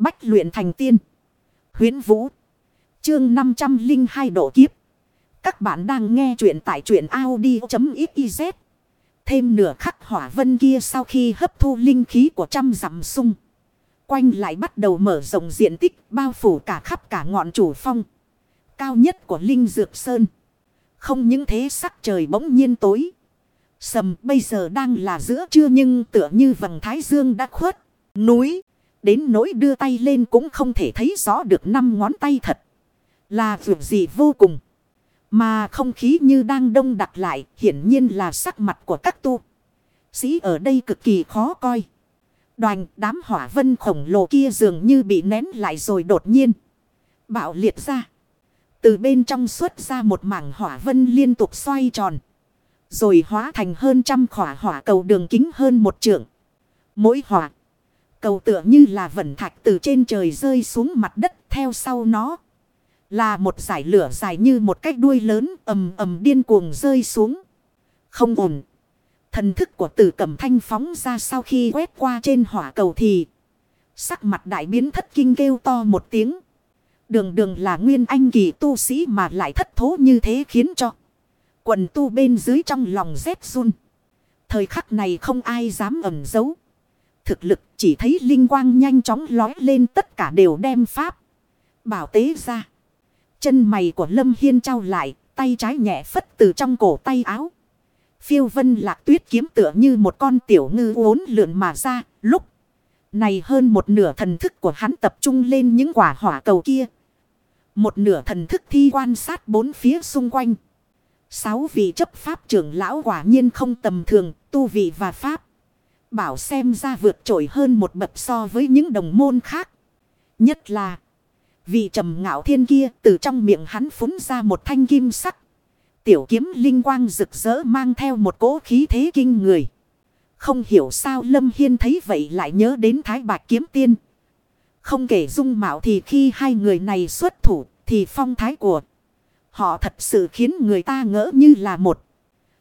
Bách luyện thành tiên. Huyến Vũ. Chương 502 độ kiếp. Các bạn đang nghe truyện tại truyện Audi.xyz. Thêm nửa khắc hỏa vân kia sau khi hấp thu linh khí của trăm dặm sung. Quanh lại bắt đầu mở rộng diện tích, bao phủ cả khắp cả ngọn chủ phong. Cao nhất của Linh Dược Sơn. Không những thế, sắc trời bỗng nhiên tối. Sầm, bây giờ đang là giữa trưa nhưng tựa như vầng thái dương đã khuất. Núi. Đến nỗi đưa tay lên cũng không thể thấy rõ được năm ngón tay thật. Là việc gì vô cùng. Mà không khí như đang đông đặc lại. Hiển nhiên là sắc mặt của các tu. Sĩ ở đây cực kỳ khó coi. Đoàn đám hỏa vân khổng lồ kia dường như bị nén lại rồi đột nhiên. Bạo liệt ra. Từ bên trong xuất ra một mảng hỏa vân liên tục xoay tròn. Rồi hóa thành hơn trăm khỏa hỏa cầu đường kính hơn một trượng. Mỗi hỏa cầu tựa như là vẩn thạch từ trên trời rơi xuống mặt đất theo sau nó. Là một giải lửa dài như một cái đuôi lớn ầm ầm điên cuồng rơi xuống. Không ổn. Thần thức của tử cẩm thanh phóng ra sau khi quét qua trên hỏa cầu thì. Sắc mặt đại biến thất kinh kêu to một tiếng. Đường đường là nguyên anh kỳ tu sĩ mà lại thất thố như thế khiến cho. Quần tu bên dưới trong lòng rét run. Thời khắc này không ai dám ẩn giấu. Thực lực chỉ thấy linh quang nhanh chóng lói lên tất cả đều đem pháp. Bảo tế ra. Chân mày của Lâm Hiên trao lại, tay trái nhẹ phất từ trong cổ tay áo. Phiêu vân lạc tuyết kiếm tựa như một con tiểu ngư uốn lượn mà ra, lúc này hơn một nửa thần thức của hắn tập trung lên những quả hỏa cầu kia. Một nửa thần thức thi quan sát bốn phía xung quanh. Sáu vị chấp pháp trưởng lão quả nhiên không tầm thường, tu vị và pháp. Bảo xem ra vượt trội hơn một bậc so với những đồng môn khác. Nhất là, vị trầm ngạo thiên kia từ trong miệng hắn phúng ra một thanh kim sắc. Tiểu kiếm linh quang rực rỡ mang theo một cỗ khí thế kinh người. Không hiểu sao Lâm Hiên thấy vậy lại nhớ đến Thái Bạch Kiếm Tiên. Không kể dung mạo thì khi hai người này xuất thủ thì phong thái của họ thật sự khiến người ta ngỡ như là một.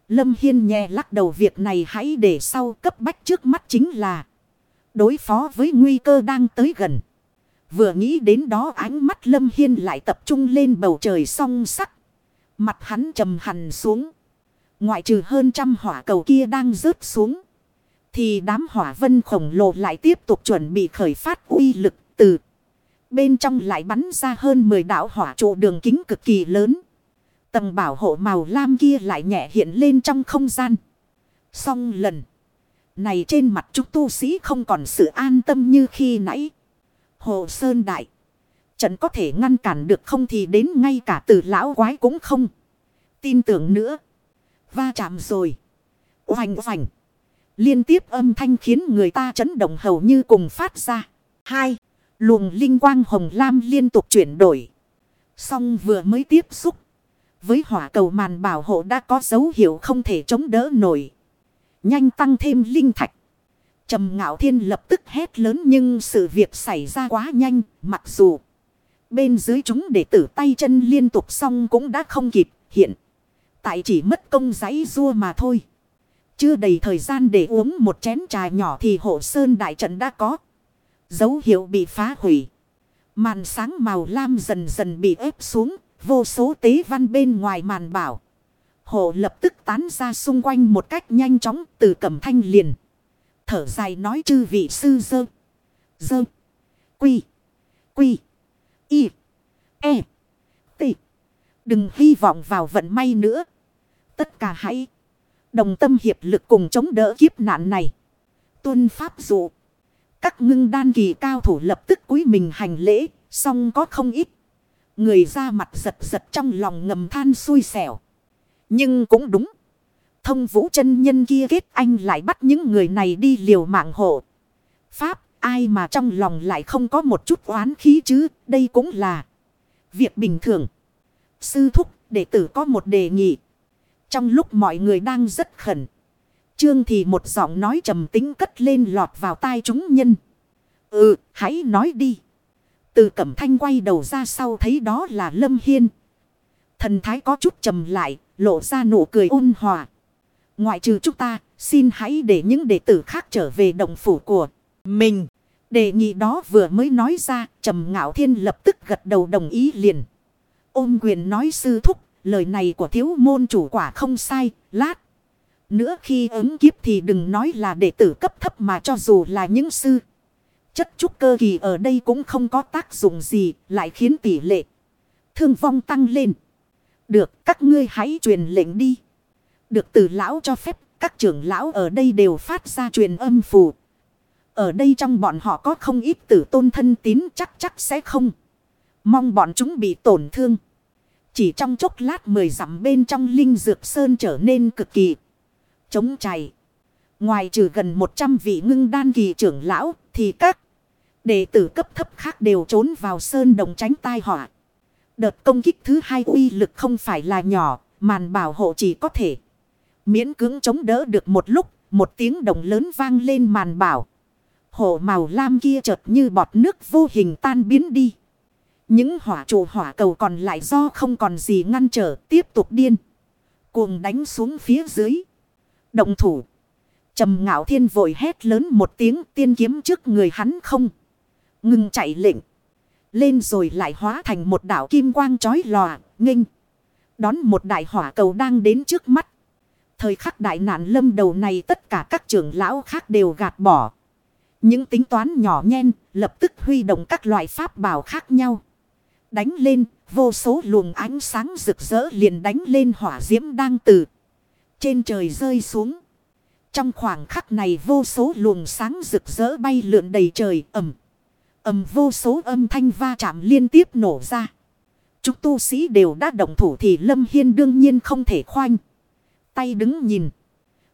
Lâm Hiên nhẹ lắc đầu việc này hãy để sau cấp bách trước mắt chính là đối phó với nguy cơ đang tới gần. Vừa nghĩ đến đó ánh mắt Lâm Hiên lại tập trung lên bầu trời song sắc. Mặt hắn trầm hẳn xuống. Ngoại trừ hơn trăm hỏa cầu kia đang rớt xuống. Thì đám hỏa vân khổng lồ lại tiếp tục chuẩn bị khởi phát uy lực từ. Bên trong lại bắn ra hơn 10 đạo hỏa trụ đường kính cực kỳ lớn. Tầng bảo hộ màu lam kia lại nhẹ hiện lên trong không gian. Xong lần. Này trên mặt chúng tu sĩ không còn sự an tâm như khi nãy. Hồ Sơn Đại. Trận có thể ngăn cản được không thì đến ngay cả từ lão quái cũng không. Tin tưởng nữa. Va chạm rồi. Oành oành. Liên tiếp âm thanh khiến người ta chấn động hầu như cùng phát ra. Hai. Luồng linh quang hồng lam liên tục chuyển đổi. Xong vừa mới tiếp xúc. Với hỏa cầu màn bảo hộ đã có dấu hiệu không thể chống đỡ nổi. Nhanh tăng thêm linh thạch. Trầm ngạo thiên lập tức hét lớn nhưng sự việc xảy ra quá nhanh. Mặc dù bên dưới chúng để tử tay chân liên tục xong cũng đã không kịp, hiện. Tại chỉ mất công giấy rua mà thôi. Chưa đầy thời gian để uống một chén trà nhỏ thì hộ sơn đại trận đã có. Dấu hiệu bị phá hủy. Màn sáng màu lam dần dần bị ép xuống. Vô số tế văn bên ngoài màn bảo. Hộ lập tức tán ra xung quanh một cách nhanh chóng từ cẩm thanh liền. Thở dài nói chư vị sư dơ. Dơ. Quy. Quy. Y. E. T. Đừng hy vọng vào vận may nữa. Tất cả hãy. Đồng tâm hiệp lực cùng chống đỡ kiếp nạn này. Tuân pháp dụ. Các ngưng đan kỳ cao thủ lập tức cúi mình hành lễ. Xong có không ít. Người ra mặt giật giật trong lòng ngầm than xui xẻo. Nhưng cũng đúng. Thông vũ chân nhân kia kết anh lại bắt những người này đi liều mạng hộ. Pháp ai mà trong lòng lại không có một chút oán khí chứ. Đây cũng là việc bình thường. Sư thúc đệ tử có một đề nghị. Trong lúc mọi người đang rất khẩn. Trương thì một giọng nói trầm tính cất lên lọt vào tai chúng nhân. Ừ, hãy nói đi. Từ cẩm thanh quay đầu ra sau thấy đó là Lâm Hiên. Thần thái có chút trầm lại, lộ ra nụ cười ôn hòa. Ngoại trừ chúng ta, xin hãy để những đệ tử khác trở về đồng phủ của mình. Đề nghị đó vừa mới nói ra, trầm ngạo thiên lập tức gật đầu đồng ý liền. Ôm quyền nói sư thúc, lời này của thiếu môn chủ quả không sai, lát. Nữa khi ứng kiếp thì đừng nói là đệ tử cấp thấp mà cho dù là những sư. Chất trúc cơ kỳ ở đây cũng không có tác dụng gì, lại khiến tỷ lệ thương vong tăng lên. Được, các ngươi hãy truyền lệnh đi. Được từ lão cho phép, các trưởng lão ở đây đều phát ra truyền âm phù. Ở đây trong bọn họ có không ít tử tôn thân tín chắc chắc sẽ không. Mong bọn chúng bị tổn thương. Chỉ trong chốc lát mười dặm bên trong linh dược sơn trở nên cực kỳ chống chảy. Ngoài trừ gần 100 vị ngưng đan kỳ trưởng lão thì các đệ tử cấp thấp khác đều trốn vào sơn đồng tránh tai họa. Đợt công kích thứ hai uy lực không phải là nhỏ, màn bảo hộ chỉ có thể miễn cưỡng chống đỡ được một lúc, một tiếng động lớn vang lên màn bảo. Hộ màu lam kia chợt như bọt nước vô hình tan biến đi. Những hỏa trụ hỏa cầu còn lại do không còn gì ngăn trở tiếp tục điên. Cuồng đánh xuống phía dưới. Động thủ. trầm ngạo thiên vội hét lớn một tiếng tiên kiếm trước người hắn không. Ngừng chạy lệnh. Lên rồi lại hóa thành một đảo kim quang chói lòa, nghênh. Đón một đại hỏa cầu đang đến trước mắt. Thời khắc đại nạn lâm đầu này tất cả các trưởng lão khác đều gạt bỏ. Những tính toán nhỏ nhen lập tức huy động các loại pháp bảo khác nhau. Đánh lên, vô số luồng ánh sáng rực rỡ liền đánh lên hỏa diễm đang từ trên trời rơi xuống. Trong khoảng khắc này vô số luồng sáng rực rỡ bay lượn đầy trời ẩm ầm vô số âm thanh va chạm liên tiếp nổ ra. Chúng tu sĩ đều đã động thủ thì Lâm Hiên đương nhiên không thể khoanh. Tay đứng nhìn.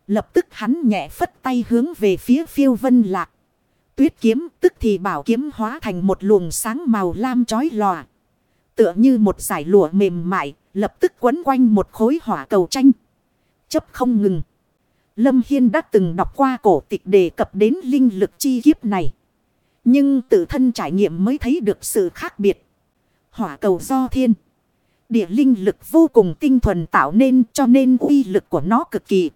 Lập tức hắn nhẹ phất tay hướng về phía phiêu vân lạc. Tuyết kiếm tức thì bảo kiếm hóa thành một luồng sáng màu lam chói lòa. Tựa như một giải lụa mềm mại, lập tức quấn quanh một khối hỏa cầu tranh. Chấp không ngừng. Lâm Hiên đã từng đọc qua cổ tịch đề cập đến linh lực chi kiếp này. Nhưng tự thân trải nghiệm mới thấy được sự khác biệt. Hỏa cầu do thiên. Địa linh lực vô cùng tinh thuần tạo nên cho nên uy lực của nó cực kỳ.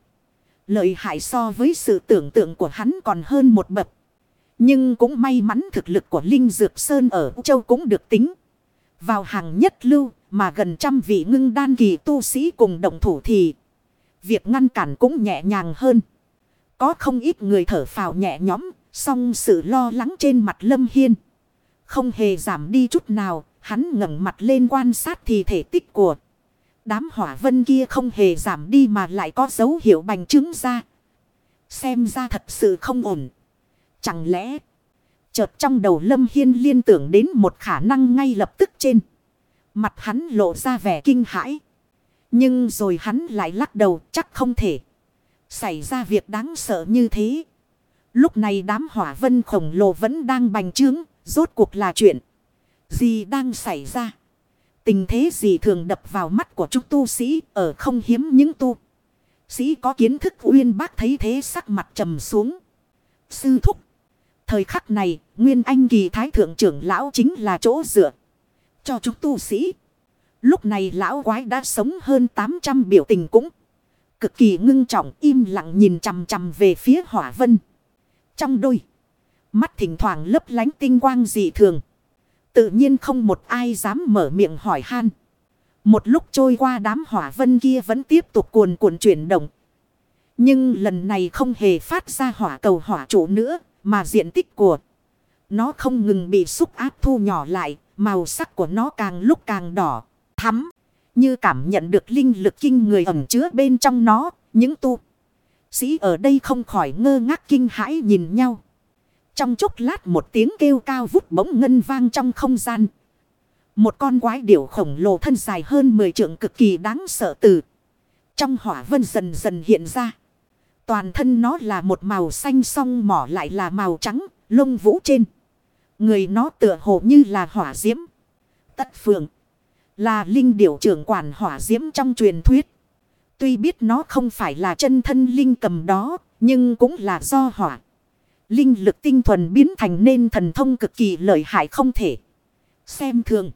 Lợi hại so với sự tưởng tượng của hắn còn hơn một bậc. Nhưng cũng may mắn thực lực của Linh Dược Sơn ở Châu cũng được tính. Vào hàng nhất lưu mà gần trăm vị ngưng đan kỳ tu sĩ cùng đồng thủ thì việc ngăn cản cũng nhẹ nhàng hơn. Có không ít người thở phào nhẹ nhõm, song sự lo lắng trên mặt Lâm Hiên. Không hề giảm đi chút nào, hắn ngẩng mặt lên quan sát thì thể tích của. Đám hỏa vân kia không hề giảm đi mà lại có dấu hiệu bành trướng ra. Xem ra thật sự không ổn. Chẳng lẽ... Chợt trong đầu Lâm Hiên liên tưởng đến một khả năng ngay lập tức trên. Mặt hắn lộ ra vẻ kinh hãi. Nhưng rồi hắn lại lắc đầu chắc không thể. Xảy ra việc đáng sợ như thế. Lúc này đám hỏa vân khổng lồ vẫn đang bành trướng. Rốt cuộc là chuyện. Gì đang xảy ra? Tình thế gì thường đập vào mắt của chúng tu sĩ ở không hiếm những tu. Sĩ có kiến thức uyên bác thấy thế sắc mặt trầm xuống. Sư thúc. Thời khắc này, Nguyên Anh kỳ thái thượng trưởng lão chính là chỗ dựa. Cho chúng tu sĩ. Lúc này lão quái đã sống hơn 800 biểu tình cũng. Cực kỳ ngưng trọng im lặng nhìn chằm chằm về phía hỏa vân. Trong đôi. Mắt thỉnh thoảng lấp lánh tinh quang dị thường. Tự nhiên không một ai dám mở miệng hỏi han. Một lúc trôi qua đám hỏa vân kia vẫn tiếp tục cuồn cuộn chuyển động. Nhưng lần này không hề phát ra hỏa cầu hỏa trụ nữa. Mà diện tích của nó không ngừng bị xúc áp thu nhỏ lại. Màu sắc của nó càng lúc càng đỏ, thắm. Như cảm nhận được linh lực kinh người ẩm chứa bên trong nó. Những tu sĩ ở đây không khỏi ngơ ngác kinh hãi nhìn nhau. Trong chốc lát một tiếng kêu cao vút bỗng ngân vang trong không gian. Một con quái điểu khổng lồ thân dài hơn 10 trượng cực kỳ đáng sợ từ. Trong hỏa vân dần dần hiện ra. Toàn thân nó là một màu xanh song mỏ lại là màu trắng, lông vũ trên. Người nó tựa hồ như là hỏa diễm. Tất phượng là linh điểu trưởng quản hỏa diễm trong truyền thuyết. Tuy biết nó không phải là chân thân linh cầm đó, nhưng cũng là do hỏa. Linh lực tinh thuần biến thành nên thần thông cực kỳ lợi hại không thể. Xem thường.